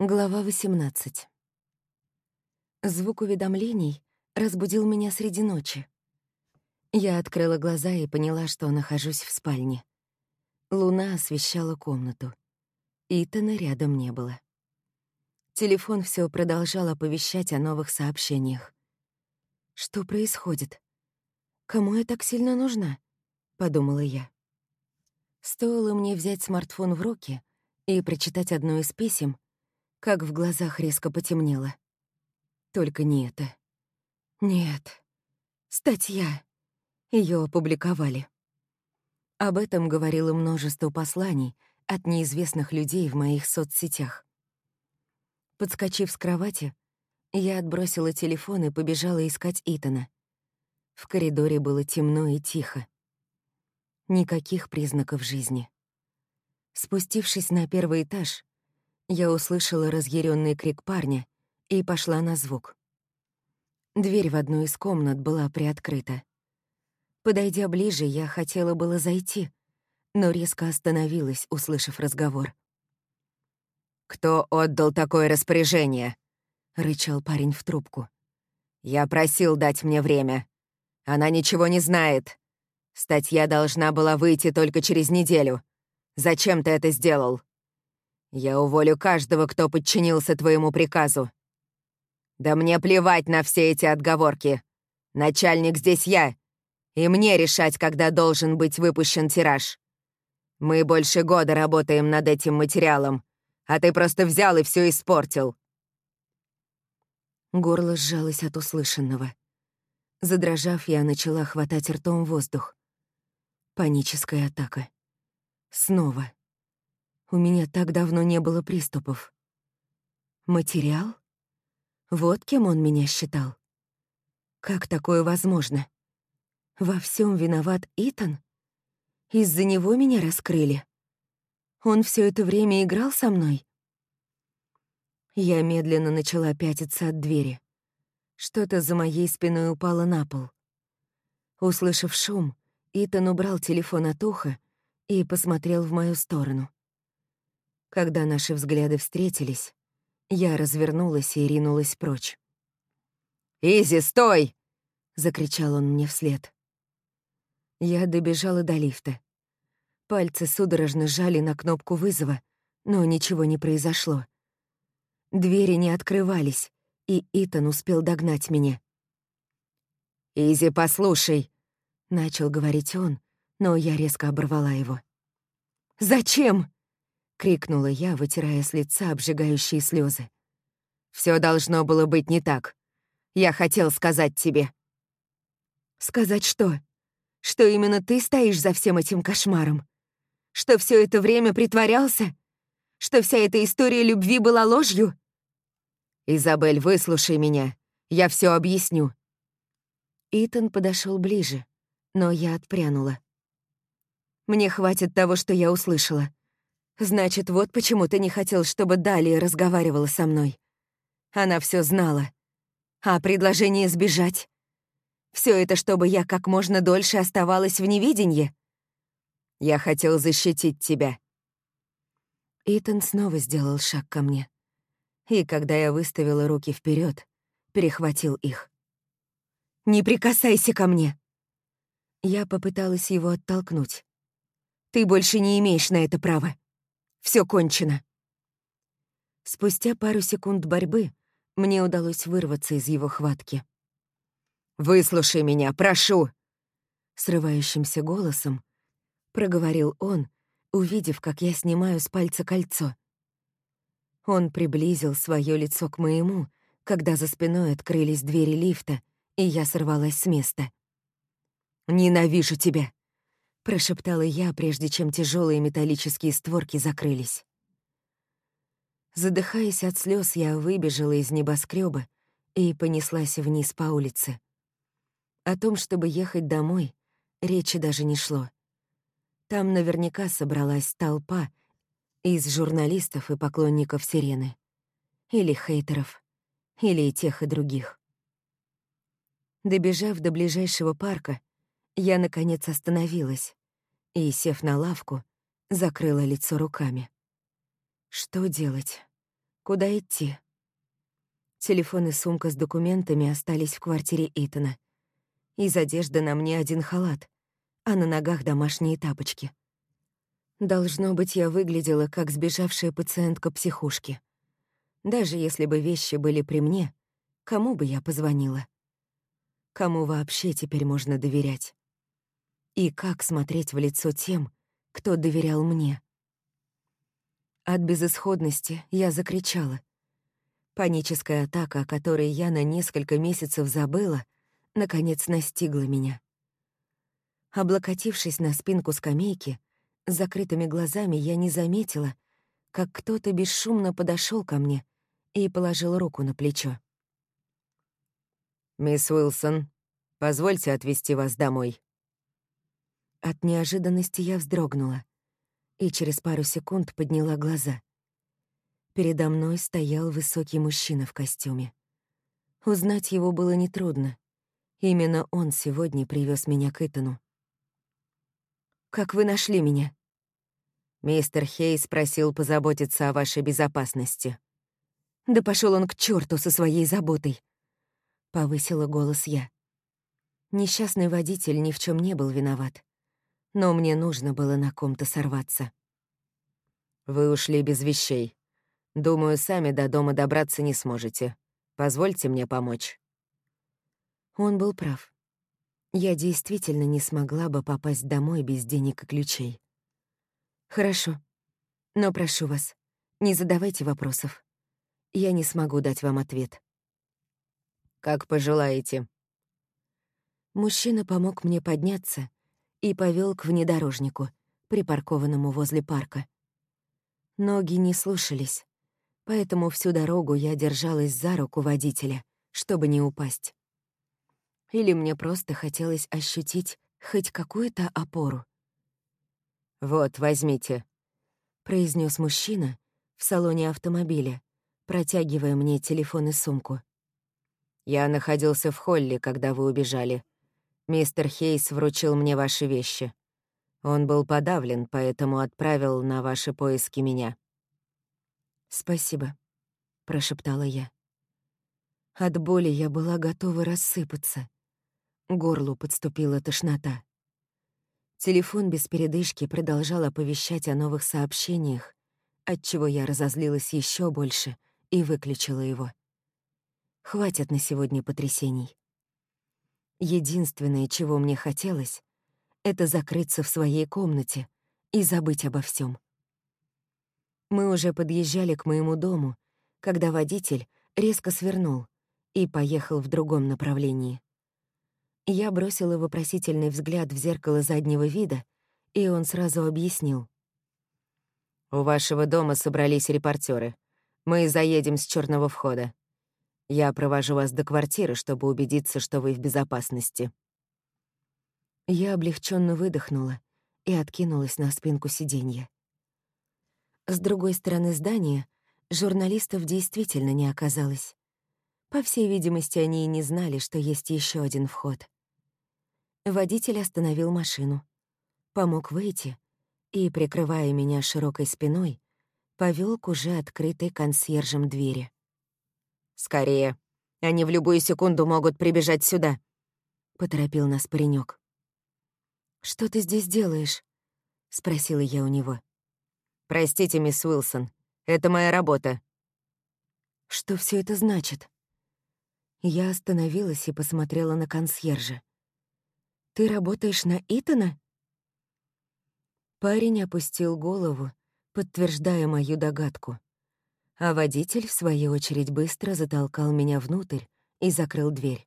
Глава 18. Звук уведомлений разбудил меня среди ночи. Я открыла глаза и поняла, что нахожусь в спальне. Луна освещала комнату. Итана рядом не было. Телефон все продолжал оповещать о новых сообщениях. «Что происходит? Кому я так сильно нужна?» — подумала я. Стоило мне взять смартфон в руки и прочитать одно из писем — как в глазах резко потемнело. Только не это. Нет. Статья. Ее опубликовали. Об этом говорило множество посланий от неизвестных людей в моих соцсетях. Подскочив с кровати, я отбросила телефон и побежала искать Итана. В коридоре было темно и тихо. Никаких признаков жизни. Спустившись на первый этаж, я услышала разъяренный крик парня и пошла на звук. Дверь в одну из комнат была приоткрыта. Подойдя ближе, я хотела было зайти, но резко остановилась, услышав разговор. «Кто отдал такое распоряжение?» — рычал парень в трубку. «Я просил дать мне время. Она ничего не знает. Статья должна была выйти только через неделю. Зачем ты это сделал?» Я уволю каждого, кто подчинился твоему приказу. Да мне плевать на все эти отговорки. Начальник здесь я, и мне решать, когда должен быть выпущен тираж. Мы больше года работаем над этим материалом, а ты просто взял и все испортил. Горло сжалось от услышанного. Задрожав, я начала хватать ртом воздух. Паническая атака. Снова. У меня так давно не было приступов. Материал? Вот кем он меня считал. Как такое возможно? Во всем виноват Итан? Из-за него меня раскрыли. Он все это время играл со мной? Я медленно начала пятиться от двери. Что-то за моей спиной упало на пол. Услышав шум, Итан убрал телефон от уха и посмотрел в мою сторону. Когда наши взгляды встретились, я развернулась и ринулась прочь. «Изи, стой!» — закричал он мне вслед. Я добежала до лифта. Пальцы судорожно сжали на кнопку вызова, но ничего не произошло. Двери не открывались, и Итан успел догнать меня. «Изи, послушай!» — начал говорить он, но я резко оборвала его. «Зачем?» — крикнула я, вытирая с лица обжигающие слезы. Все должно было быть не так. Я хотел сказать тебе». «Сказать что? Что именно ты стоишь за всем этим кошмаром? Что все это время притворялся? Что вся эта история любви была ложью?» «Изабель, выслушай меня. Я все объясню». Итан подошел ближе, но я отпрянула. «Мне хватит того, что я услышала. Значит, вот почему ты не хотел, чтобы Далия разговаривала со мной. Она все знала. А предложение сбежать? Все это, чтобы я как можно дольше оставалась в невидении? Я хотел защитить тебя. Итан снова сделал шаг ко мне. И когда я выставила руки вперед, перехватил их. «Не прикасайся ко мне!» Я попыталась его оттолкнуть. «Ты больше не имеешь на это права. Все кончено. Спустя пару секунд борьбы мне удалось вырваться из его хватки. «Выслушай меня, прошу!» Срывающимся голосом проговорил он, увидев, как я снимаю с пальца кольцо. Он приблизил свое лицо к моему, когда за спиной открылись двери лифта, и я сорвалась с места. «Ненавижу тебя!» Прошептала я, прежде чем тяжелые металлические створки закрылись. Задыхаясь от слез, я выбежала из небоскреба и понеслась вниз по улице. О том, чтобы ехать домой, речи даже не шло. Там наверняка собралась толпа из журналистов и поклонников «Сирены». Или хейтеров. Или и тех, и других. Добежав до ближайшего парка, я, наконец, остановилась и, сев на лавку, закрыла лицо руками. Что делать? Куда идти? Телефон и сумка с документами остались в квартире Итана. Из одежды на мне один халат, а на ногах домашние тапочки. Должно быть, я выглядела как сбежавшая пациентка психушки. Даже если бы вещи были при мне, кому бы я позвонила? Кому вообще теперь можно доверять? И как смотреть в лицо тем, кто доверял мне? От безысходности я закричала. Паническая атака, о которой я на несколько месяцев забыла, наконец настигла меня. Облокотившись на спинку скамейки, с закрытыми глазами я не заметила, как кто-то бесшумно подошел ко мне и положил руку на плечо. «Мисс Уилсон, позвольте отвезти вас домой». От неожиданности я вздрогнула и через пару секунд подняла глаза. Передо мной стоял высокий мужчина в костюме. Узнать его было нетрудно. Именно он сегодня привез меня к Итану. «Как вы нашли меня?» Мистер Хейс просил позаботиться о вашей безопасности. Да пошел он к черту со своей заботой. Повысила голос я. Несчастный водитель ни в чем не был виноват. Но мне нужно было на ком-то сорваться. Вы ушли без вещей. Думаю, сами до дома добраться не сможете. Позвольте мне помочь. Он был прав. Я действительно не смогла бы попасть домой без денег и ключей. Хорошо. Но прошу вас, не задавайте вопросов. Я не смогу дать вам ответ. Как пожелаете. Мужчина помог мне подняться и повел к внедорожнику, припаркованному возле парка. Ноги не слушались, поэтому всю дорогу я держалась за руку водителя, чтобы не упасть. Или мне просто хотелось ощутить хоть какую-то опору. «Вот, возьмите», — произнес мужчина в салоне автомобиля, протягивая мне телефон и сумку. «Я находился в холле, когда вы убежали. Мистер Хейс вручил мне ваши вещи. Он был подавлен, поэтому отправил на ваши поиски меня». «Спасибо», — прошептала я. От боли я была готова рассыпаться. Горлу подступила тошнота. Телефон без передышки продолжал оповещать о новых сообщениях, отчего я разозлилась еще больше и выключила его. Хватит на сегодня потрясений. Единственное, чего мне хотелось, это закрыться в своей комнате и забыть обо всем. Мы уже подъезжали к моему дому, когда водитель резко свернул и поехал в другом направлении. Я бросила вопросительный взгляд в зеркало заднего вида, и он сразу объяснил. «У вашего дома собрались репортеры. Мы заедем с черного входа. Я провожу вас до квартиры, чтобы убедиться, что вы в безопасности». Я облегченно выдохнула и откинулась на спинку сиденья. С другой стороны здания журналистов действительно не оказалось. По всей видимости, они и не знали, что есть еще один вход. Водитель остановил машину, помог выйти и, прикрывая меня широкой спиной, повел к уже открытой консьержем двери. «Скорее, они в любую секунду могут прибежать сюда», — поторопил нас паренек. «Что ты здесь делаешь?» — спросила я у него. «Простите, мисс Уилсон, это моя работа». «Что все это значит?» Я остановилась и посмотрела на консьержа. Ты работаешь на Итана?» Парень опустил голову, подтверждая мою догадку. А водитель, в свою очередь, быстро затолкал меня внутрь и закрыл дверь.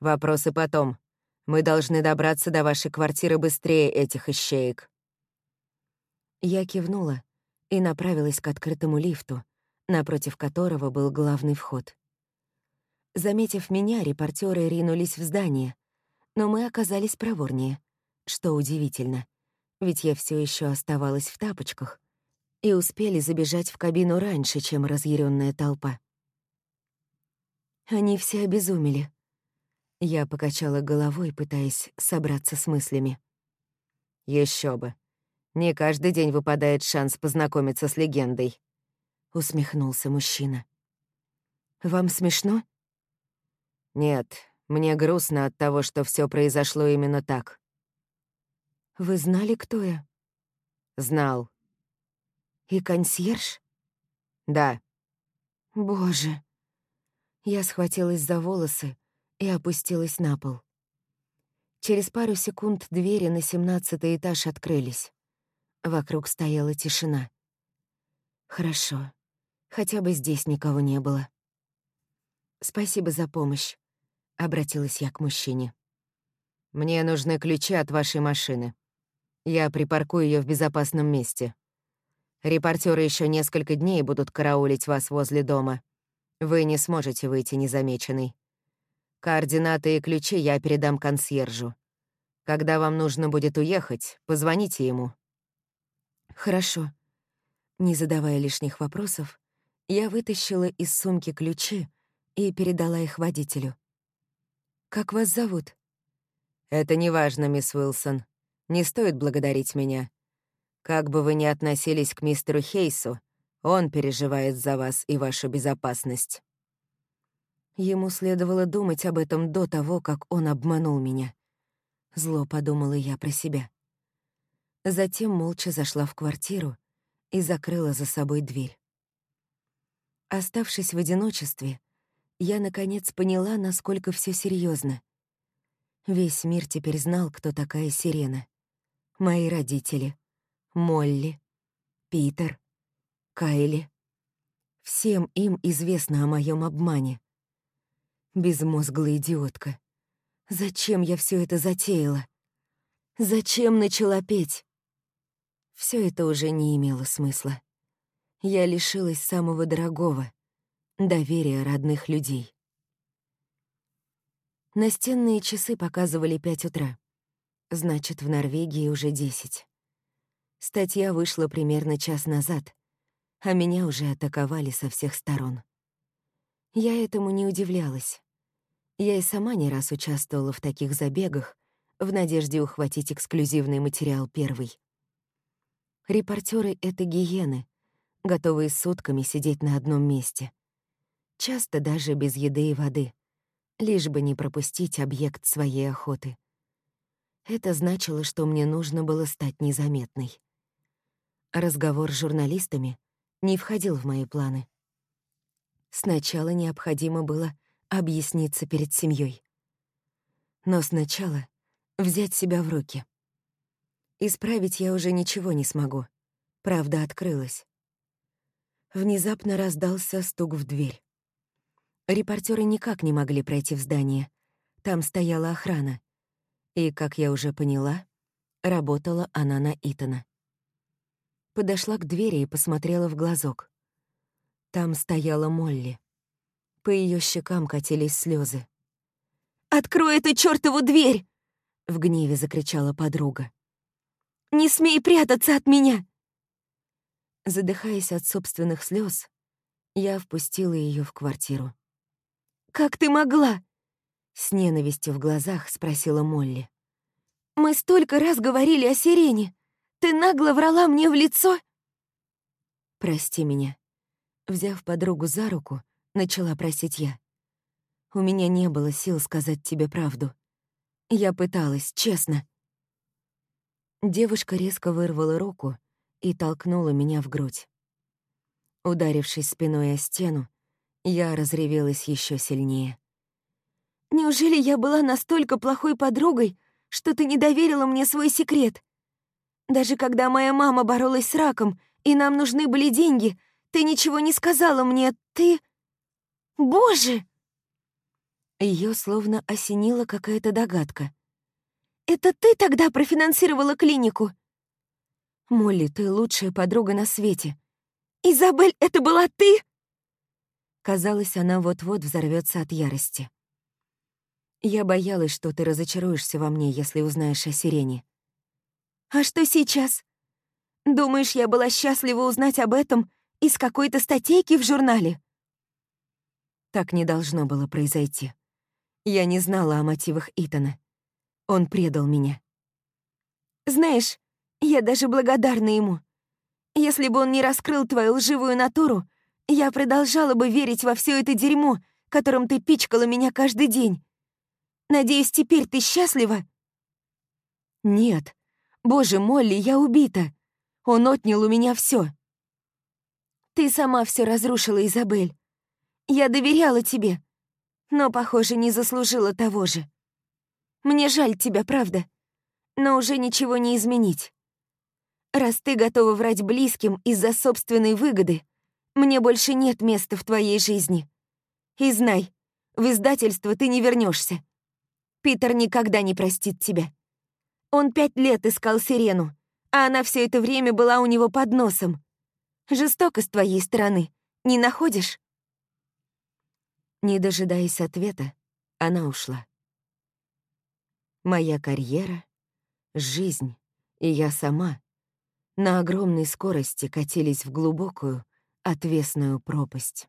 «Вопросы потом. Мы должны добраться до вашей квартиры быстрее этих ищеек». Я кивнула и направилась к открытому лифту, напротив которого был главный вход. Заметив меня, репортеры ринулись в здание, но мы оказались проворнее, что удивительно, ведь я все еще оставалась в тапочках и успели забежать в кабину раньше, чем разъяренная толпа. Они все обезумели. Я покачала головой, пытаясь собраться с мыслями. Еще бы. Не каждый день выпадает шанс познакомиться с легендой. — усмехнулся мужчина. «Вам смешно?» «Нет, мне грустно от того, что все произошло именно так». «Вы знали, кто я?» «Знал». «И консьерж?» «Да». «Боже». Я схватилась за волосы и опустилась на пол. Через пару секунд двери на семнадцатый этаж открылись. Вокруг стояла тишина. Хорошо. Хотя бы здесь никого не было. «Спасибо за помощь», — обратилась я к мужчине. «Мне нужны ключи от вашей машины. Я припаркую ее в безопасном месте. Репортеры еще несколько дней будут караулить вас возле дома. Вы не сможете выйти незамеченной. Координаты и ключи я передам консьержу. Когда вам нужно будет уехать, позвоните ему». «Хорошо». Не задавая лишних вопросов, я вытащила из сумки ключи и передала их водителю. «Как вас зовут?» «Это не важно, мисс Уилсон. Не стоит благодарить меня. Как бы вы ни относились к мистеру Хейсу, он переживает за вас и вашу безопасность». Ему следовало думать об этом до того, как он обманул меня. Зло подумала я про себя. Затем молча зашла в квартиру и закрыла за собой дверь. Оставшись в одиночестве, я, наконец, поняла, насколько все серьезно. Весь мир теперь знал, кто такая Сирена. Мои родители, Молли, Питер, Кайли. Всем им известно о моем обмане. Безмозглая идиотка. Зачем я все это затеяла? Зачем начала петь? Все это уже не имело смысла. Я лишилась самого дорогого — доверия родных людей. Настенные часы показывали пять утра. Значит, в Норвегии уже десять. Статья вышла примерно час назад, а меня уже атаковали со всех сторон. Я этому не удивлялась. Я и сама не раз участвовала в таких забегах в надежде ухватить эксклюзивный материал первый. Репортеры — это гиены, готовые сутками сидеть на одном месте. Часто даже без еды и воды, лишь бы не пропустить объект своей охоты. Это значило, что мне нужно было стать незаметной. Разговор с журналистами не входил в мои планы. Сначала необходимо было объясниться перед семьей. Но сначала взять себя в руки. Исправить я уже ничего не смогу. Правда открылась. Внезапно раздался стук в дверь. Репортеры никак не могли пройти в здание. Там стояла охрана. И, как я уже поняла, работала она на Итана. Подошла к двери и посмотрела в глазок. Там стояла Молли. По ее щекам катились слезы. «Открой эту чертову дверь!» — в гневе закричала подруга. «Не смей прятаться от меня!» Задыхаясь от собственных слез, я впустила ее в квартиру. «Как ты могла?» — с ненавистью в глазах спросила Молли. «Мы столько раз говорили о сирене. Ты нагло врала мне в лицо?» «Прости меня». Взяв подругу за руку, начала просить я. «У меня не было сил сказать тебе правду. Я пыталась, честно». Девушка резко вырвала руку и толкнула меня в грудь. Ударившись спиной о стену, я разревелась еще сильнее. «Неужели я была настолько плохой подругой, что ты не доверила мне свой секрет?» Даже когда моя мама боролась с раком, и нам нужны были деньги, ты ничего не сказала мне, ты... Боже!» Ее словно осенила какая-то догадка. «Это ты тогда профинансировала клинику?» «Молли, ты лучшая подруга на свете. Изабель, это была ты?» Казалось, она вот-вот взорвется от ярости. Я боялась, что ты разочаруешься во мне, если узнаешь о сирене. А что сейчас? Думаешь, я была счастлива узнать об этом из какой-то статейки в журнале? Так не должно было произойти. Я не знала о мотивах Итана. Он предал меня. Знаешь, я даже благодарна ему. Если бы он не раскрыл твою лживую натуру, я продолжала бы верить во все это дерьмо, которым ты пичкала меня каждый день. Надеюсь, теперь ты счастлива?» «Нет. Боже, Молли, я убита. Он отнял у меня все. Ты сама все разрушила, Изабель. Я доверяла тебе, но, похоже, не заслужила того же. Мне жаль тебя, правда, но уже ничего не изменить. Раз ты готова врать близким из-за собственной выгоды, мне больше нет места в твоей жизни. И знай, в издательство ты не вернешься. Питер никогда не простит тебя. Он пять лет искал Сирену, а она все это время была у него под носом. Жестоко с твоей стороны, не находишь? Не дожидаясь ответа, она ушла. Моя карьера, жизнь и я сама на огромной скорости катились в глубокую, отвесную пропасть.